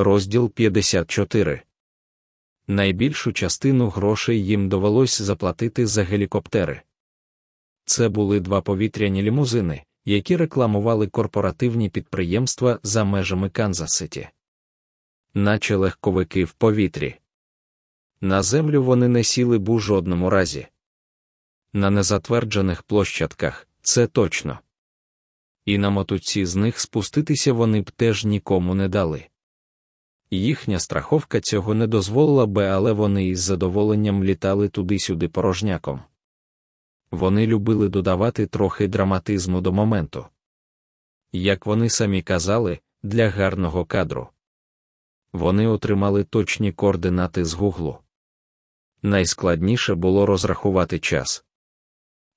Розділ 54 Найбільшу частину грошей їм довелось заплатити за гелікоптери. Це були два повітряні лімузини, які рекламували корпоративні підприємства за межами Канзас-Ситі. наче легковики в повітрі. На землю вони не сіли б у жодному разі. На незатверджених площадках це точно. І на мотуці з них спуститися вони б теж нікому не дали. Їхня страховка цього не дозволила би, але вони із задоволенням літали туди-сюди порожняком. Вони любили додавати трохи драматизму до моменту. Як вони самі казали, для гарного кадру. Вони отримали точні координати з гуглу. Найскладніше було розрахувати час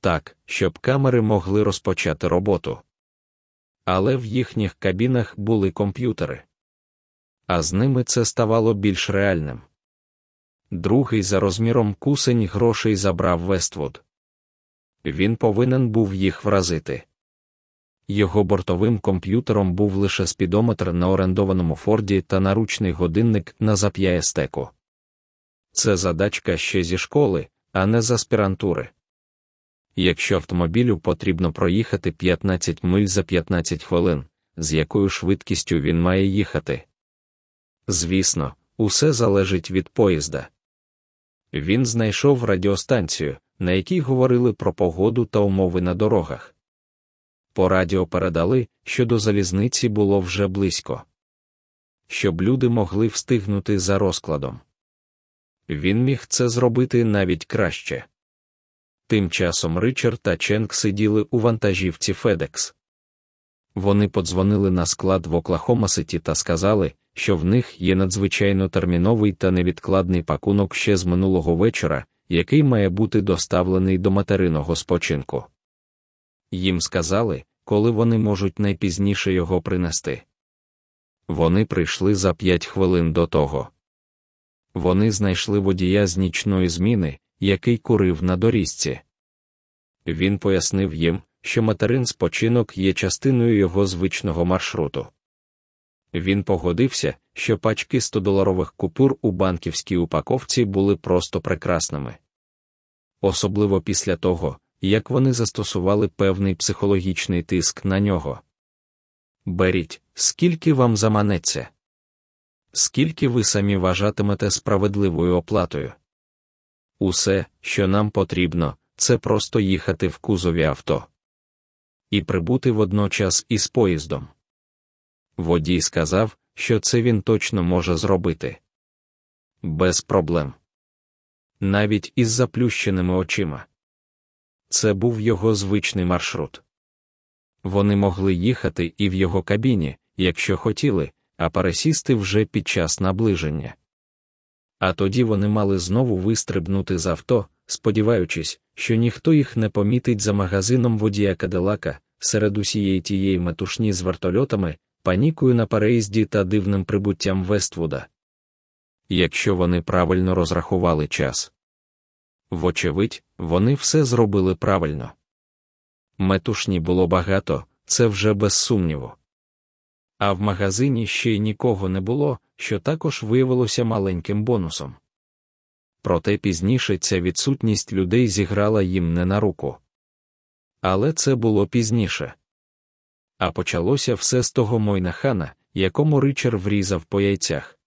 так, щоб камери могли розпочати роботу. Але в їхніх кабінах були комп'ютери а з ними це ставало більш реальним. Другий за розміром кусень грошей забрав Вествуд. Він повинен був їх вразити. Його бортовим комп'ютером був лише спідометр на орендованому Форді та наручний годинник на зап'яєстеку. Це задачка ще зі школи, а не з аспірантури. Якщо автомобілю потрібно проїхати 15 миль за 15 хвилин, з якою швидкістю він має їхати, Звісно, усе залежить від поїзда. Він знайшов радіостанцію, на якій говорили про погоду та умови на дорогах. По радіо передали, що до залізниці було вже близько, щоб люди могли встигнути за розкладом. Він міг це зробити навіть краще. Тим часом Ричард та Ченк сиділи у вантажівці Федекс. Вони подзвонили на склад в Оклахома-Ситі та сказали, що в них є надзвичайно терміновий та невідкладний пакунок ще з минулого вечора, який має бути доставлений до материного спочинку. Їм сказали, коли вони можуть найпізніше його принести. Вони прийшли за п'ять хвилин до того. Вони знайшли водія з нічної зміни, який курив на доріжці. Він пояснив їм, що материн спочинок є частиною його звичного маршруту. Він погодився, що пачки 100-доларових купюр у банківській упаковці були просто прекрасними. Особливо після того, як вони застосували певний психологічний тиск на нього. Беріть, скільки вам заманеться, скільки ви самі вважатимете справедливою оплатою. Усе, що нам потрібно, це просто їхати в кузові авто і прибути водночас із поїздом. Водій сказав, що це він точно може зробити. Без проблем. Навіть із заплющеними очима. Це був його звичний маршрут. Вони могли їхати і в його кабіні, якщо хотіли, а пересісти вже під час наближення. А тоді вони мали знову вистрибнути з авто, сподіваючись, що ніхто їх не помітить за магазином водія Кадилака, серед усієї тієї метушні з вертольотами, панікою на переїзді та дивним прибуттям Вествуда. Якщо вони правильно розрахували час. Вочевидь, вони все зробили правильно. Метушні було багато, це вже без сумніву. А в магазині ще й нікого не було, що також виявилося маленьким бонусом. Проте пізніше ця відсутність людей зіграла їм не на руку. Але це було пізніше. А почалося все з того Мойнахана, якому Ричар врізав по яйцях.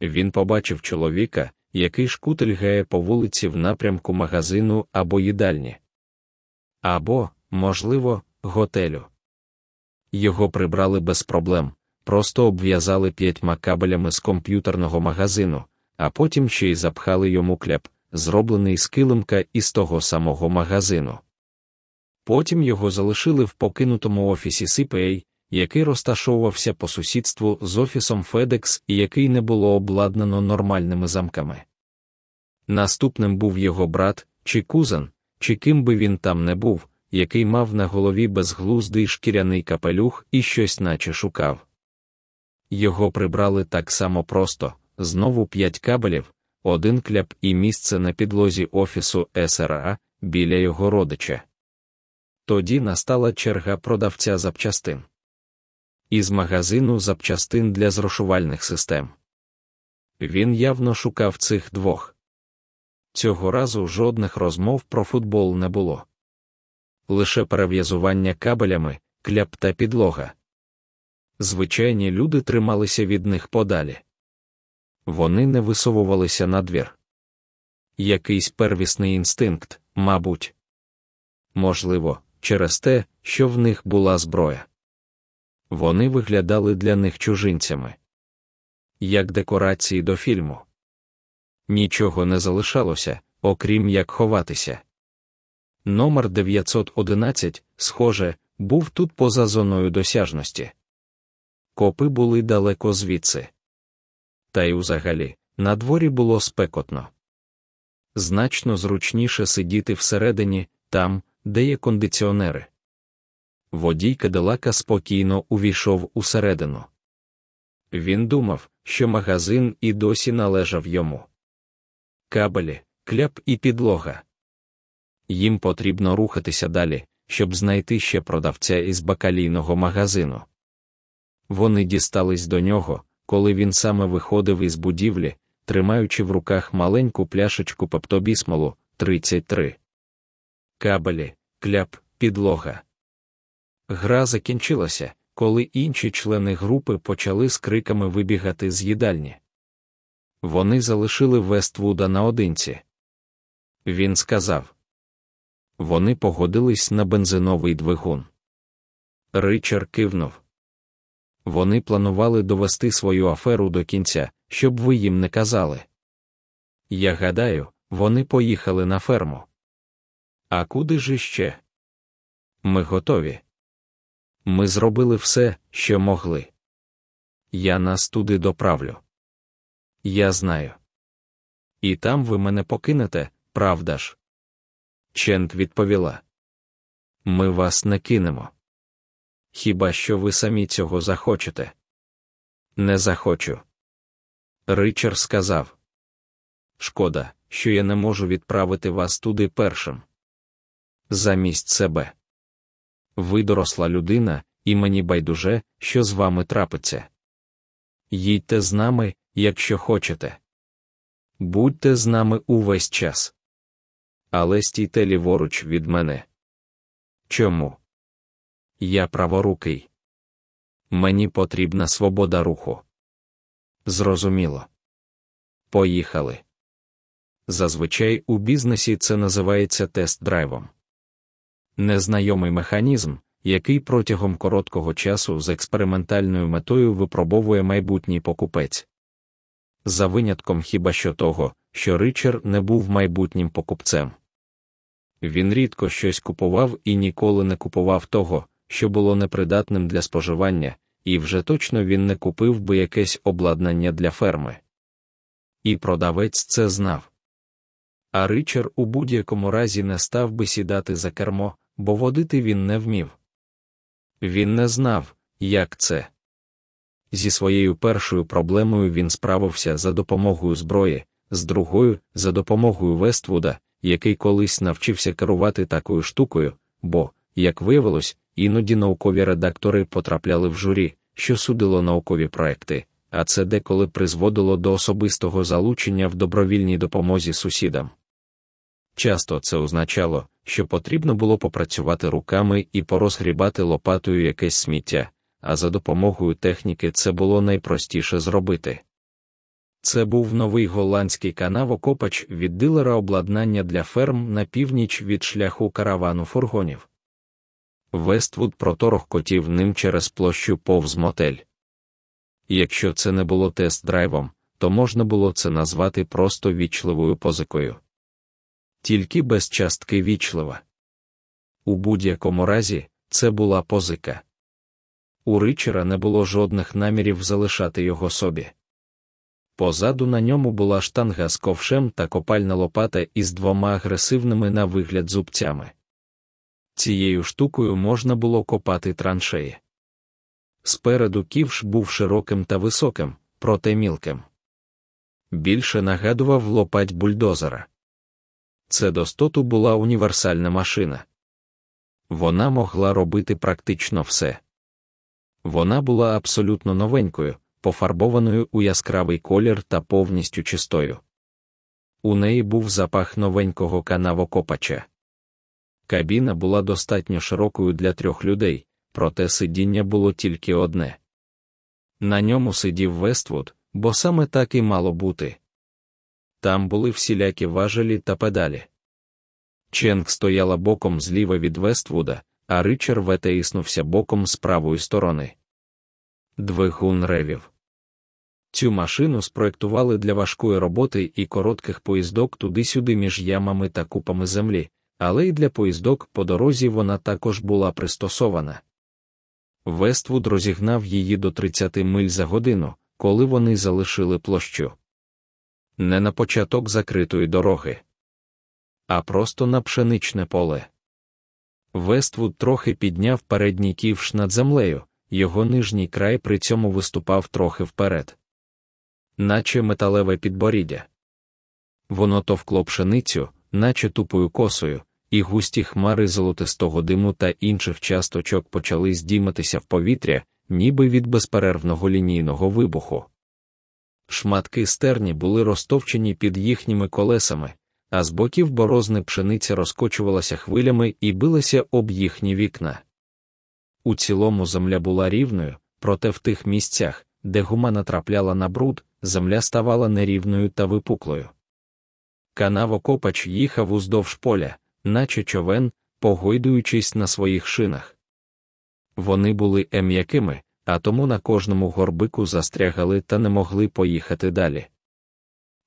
Він побачив чоловіка, який шкутильгає по вулиці в напрямку магазину або їдальні. Або, можливо, готелю. Його прибрали без проблем, просто обв'язали п'ятьма кабелями з комп'ютерного магазину, а потім ще й запхали йому кляп, зроблений з килимка із того самого магазину. Потім його залишили в покинутому офісі CPA, який розташовувався по сусідству з офісом FedEx і який не було обладнано нормальними замками. Наступним був його брат, чи кузен, чи ким би він там не був, який мав на голові безглуздий шкіряний капелюх і щось наче шукав. Його прибрали так само просто знову п'ять кабелів, один кляп і місце на підлозі офісу СРА біля його родича. Тоді настала черга продавця запчастин. із магазину запчастин для зрошувальних систем. Він явно шукав цих двох. Цього разу жодних розмов про футбол не було. Лише перев'язування кабелями, кляп та підлога. Звичайні люди трималися від них подалі. Вони не висовувалися на двір. Якийсь первісний інстинкт, мабуть. Можливо, через те, що в них була зброя. Вони виглядали для них чужинцями, як декорації до фільму. Нічого не залишалося, окрім як ховатися. Номер 911, схоже, був тут поза зоною досяжності. Копи були далеко звідси. Та й узагалі, на дворі було спекотно. Значно зручніше сидіти всередині, там, де є кондиціонери. Водій Кадилака спокійно увійшов усередину. Він думав, що магазин і досі належав йому. Кабелі, кляп і підлога. Їм потрібно рухатися далі, щоб знайти ще продавця із бакалійного магазину. Вони дістались до нього, коли він саме виходив із будівлі, тримаючи в руках маленьку пляшечку пептобісмолу 33. Кабелі, кляп, підлога. Гра закінчилася, коли інші члени групи почали з криками вибігати з їдальні. Вони залишили Вествуда наодинці. Він сказав. Вони погодились на бензиновий двигун. Ричар кивнув. Вони планували довести свою аферу до кінця, щоб ви їм не казали. Я гадаю, вони поїхали на ферму. А куди ж іще? Ми готові. Ми зробили все, що могли. Я нас туди доправлю. Я знаю. І там ви мене покинете, правда ж? Чент відповіла. Ми вас не кинемо. Хіба що ви самі цього захочете? Не захочу. Ричард сказав. Шкода, що я не можу відправити вас туди першим. Замість себе. Ви доросла людина, і мені байдуже, що з вами трапиться. Їдьте з нами, якщо хочете. Будьте з нами увесь час. Але стійте ліворуч від мене. Чому? Я праворукий. Мені потрібна свобода руху. Зрозуміло. Поїхали. Зазвичай у бізнесі це називається тест-драйвом. Незнайомий механізм, який протягом короткого часу з експериментальною метою випробовує майбутній покупець. За винятком хіба що того, що Ричард не був майбутнім покупцем. Він рідко щось купував і ніколи не купував того, що було непридатним для споживання, і вже точно він не купив би якесь обладнання для ферми. І продавець це знав. А Ричард у будь-якому разі не став би сідати за кермо, бо водити він не вмів. Він не знав, як це. Зі своєю першою проблемою він справився за допомогою зброї, з другою за допомогою Вествуда, який колись навчився керувати такою штукою, бо, як виявилось, іноді наукові редактори потрапляли в журі, що судило наукові проекти, а це деколи призводило до особистого залучення в добровільній допомозі сусідам. Часто це означало, що потрібно було попрацювати руками і порозгрібати лопатою якесь сміття, а за допомогою техніки це було найпростіше зробити. Це був новий голландський канавокопач від дилера обладнання для ферм на північ від шляху каравану фургонів. Вествуд проторохкотів ним через площу повз мотель. Якщо це не було тест-драйвом, то можна було це назвати просто вічливою позикою. Тільки без частки вічлива. У будь-якому разі, це була позика. У Ричера не було жодних намірів залишати його собі. Позаду на ньому була штанга з ковшем та копальна лопата із двома агресивними на вигляд зубцями. Цією штукою можна було копати траншеї. Спереду ківш був широким та високим, проте мілким. Більше нагадував лопать бульдозера. Це достоту була універсальна машина. Вона могла робити практично все. Вона була абсолютно новенькою, пофарбованою у яскравий колір та повністю чистою. У неї був запах новенького канавокопача. Кабіна була достатньо широкою для трьох людей, проте сидіння було тільки одне. На ньому сидів Вествуд, бо саме так і мало бути. Там були всілякі важелі та педалі. Ченг стояла боком зліва від Вествуда, а Ричар ветеїснувся боком з правої сторони. Двигун ревів. Цю машину спроектували для важкої роботи і коротких поїздок туди-сюди між ямами та купами землі, але й для поїздок по дорозі вона також була пристосована. Вествуд розігнав її до 30 миль за годину, коли вони залишили площу. Не на початок закритої дороги, а просто на пшеничне поле. Вествуд трохи підняв передній ківш над землею, його нижній край при цьому виступав трохи вперед, наче металеве підборіддя. Воно товкло пшеницю, наче тупою косою, і густі хмари золотистого диму та інших часточок почали здійматися в повітря, ніби від безперервного лінійного вибуху. Шматки стерні були розтовчені під їхніми колесами, а з боків борозни пшениця розкочувалася хвилями і билася об їхні вікна. У цілому земля була рівною, проте в тих місцях, де гума натрапляла на бруд, земля ставала нерівною та випуклою. Канавокопач їхав уздовж поля, наче човен, погойдуючись на своїх шинах. Вони були ем'якими, а тому на кожному горбику застрягали та не могли поїхати далі.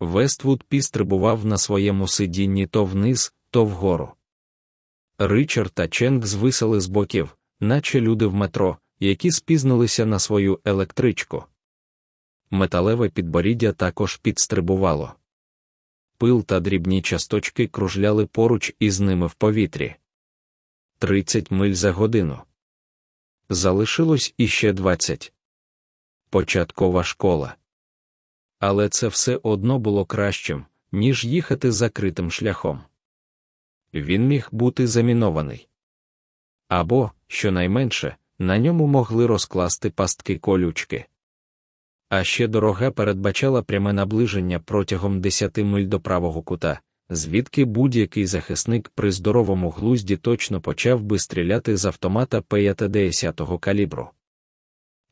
Вествуд пістрибував на своєму сидінні то вниз, то вгору. Ричард та Ченг звисали з боків, наче люди в метро, які спізнилися на свою електричку. Металеве підборіддя також підстрибувало. Пил та дрібні часточки кружляли поруч із ними в повітрі. Тридцять миль за годину. Залишилось іще двадцять. Початкова школа. Але це все одно було кращим, ніж їхати закритим шляхом. Він міг бути замінований. Або, щонайменше, на ньому могли розкласти пастки колючки. А ще дорога передбачала пряме наближення протягом 10 миль до правого кута, звідки будь-який захисник при здоровому глузді точно почав би стріляти з автомата 50 калібру.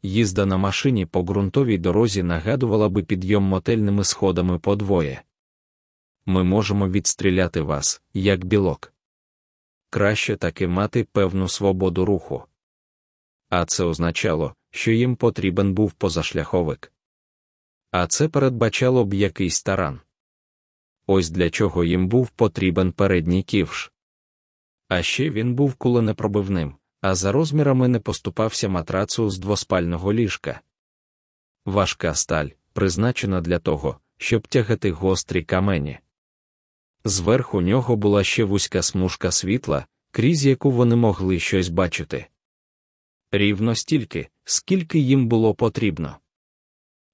Їзда на машині по ґрунтовій дорозі нагадувала би підйом мотельними сходами подвоє. Ми можемо відстріляти вас, як білок. Краще таки мати певну свободу руху. А це означало, що їм потрібен був позашляховик. А це передбачало б якийсь таран. Ось для чого їм був потрібен передній ківш. А ще він був куленепробивним, а за розмірами не поступався матрацу з двоспального ліжка. Важка сталь, призначена для того, щоб тягати гострі камені. Зверху нього була ще вузька смужка світла, крізь яку вони могли щось бачити. Рівно стільки, скільки їм було потрібно.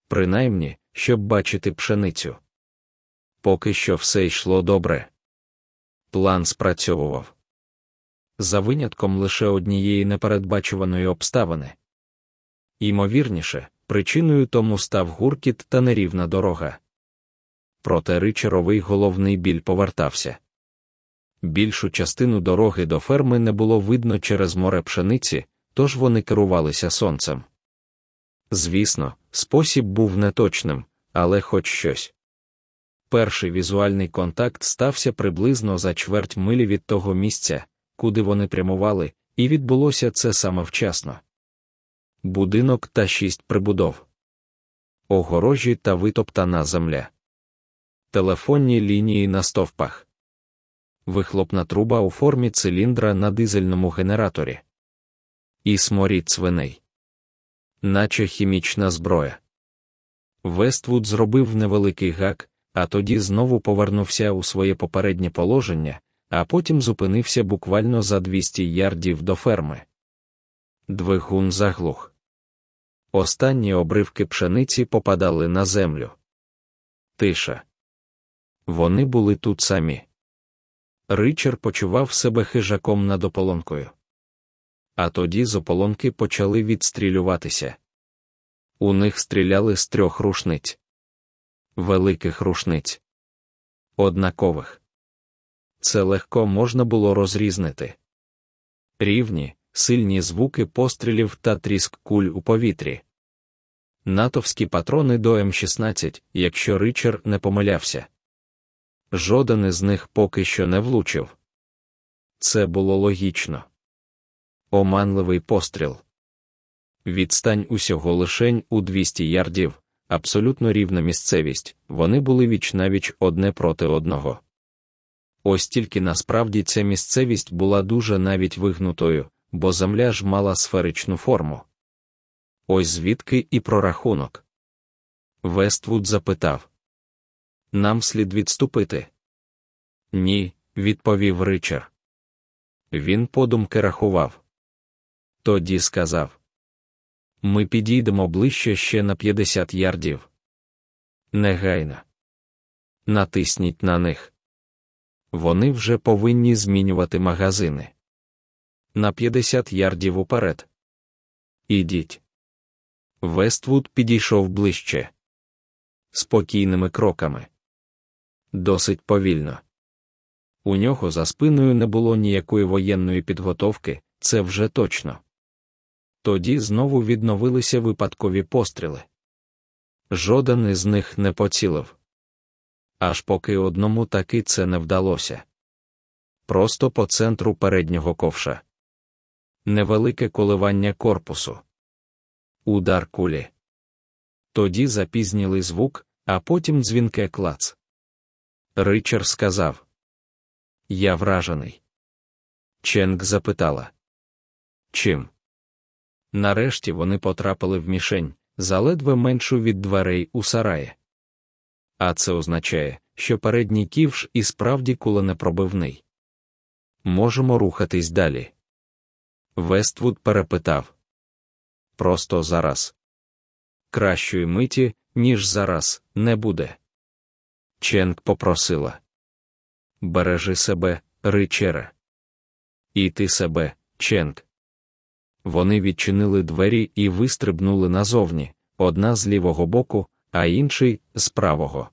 Принаймні, щоб бачити пшеницю. Поки що все йшло добре. План спрацьовував. За винятком лише однієї непередбачуваної обставини. Ймовірніше, причиною тому став гуркіт та нерівна дорога. Проте ричаровий головний біль повертався. Більшу частину дороги до ферми не було видно через море пшениці, тож вони керувалися сонцем. Звісно, спосіб був неточним, але хоч щось. Перший візуальний контакт стався приблизно за чверть милі від того місця, куди вони прямували, і відбулося це саме вчасно. Будинок та шість прибудов, огорожі та витоптана земля, телефонні лінії на стовпах, вихлопна труба у формі циліндра на дизельному генераторі, і сморід свиней, наче хімічна зброя. Вествуд зробив невеликий гак, а тоді знову повернувся у своє попереднє положення, а потім зупинився буквально за 200 ярдів до ферми. Двигун заглух. Останні обривки пшениці попадали на землю. Тиша. Вони були тут самі. Ричар почував себе хижаком над ополонкою. А тоді з ополонки почали відстрілюватися. У них стріляли з трьох рушниць, великих рушниць, однакових. Це легко можна було розрізнити. Рівні, сильні звуки пострілів та тріск куль у повітрі. Натовські патрони до М16, якщо Ричард не помилявся. Жоден із них поки що не влучив. Це було логічно. Оманливий постріл. Відстань усього лишень у 200 ярдів, абсолютно рівна місцевість, вони були віч-навіч одне проти одного. Ось тільки насправді ця місцевість була дуже навіть вигнутою, бо земля ж мала сферичну форму. Ось звідки і прорахунок. Вествуд запитав Нам слід відступити? Ні, відповів Ричар. Він подумки рахував. Тоді сказав Ми підійдемо ближче ще на 50 ярдів. Негайно. Натисніть на них. Вони вже повинні змінювати магазини. На 50 ярдів уперед. Ідіть. Вествуд підійшов ближче. Спокійними кроками. Досить повільно. У нього за спиною не було ніякої воєнної підготовки, це вже точно. Тоді знову відновилися випадкові постріли. Жоден із них не поцілив. Аж поки одному таки це не вдалося. Просто по центру переднього ковша. Невелике коливання корпусу. Удар кулі. Тоді запізнілий звук, а потім дзвінке клац. Ричард сказав: Я вражений. Ченк запитала. Чим? Нарешті вони потрапили в мішень, заледве меншу від дверей у сараї. А це означає, що передній ківш і справді куленепробивний. Можемо рухатись далі. Вествуд перепитав Просто зараз. Кращої миті, ніж зараз, не буде. Ченк попросила Бережи себе, ричере. І ти себе, Ченк. Вони відчинили двері і вистрибнули назовні, одна з лівого боку, а інший з правого.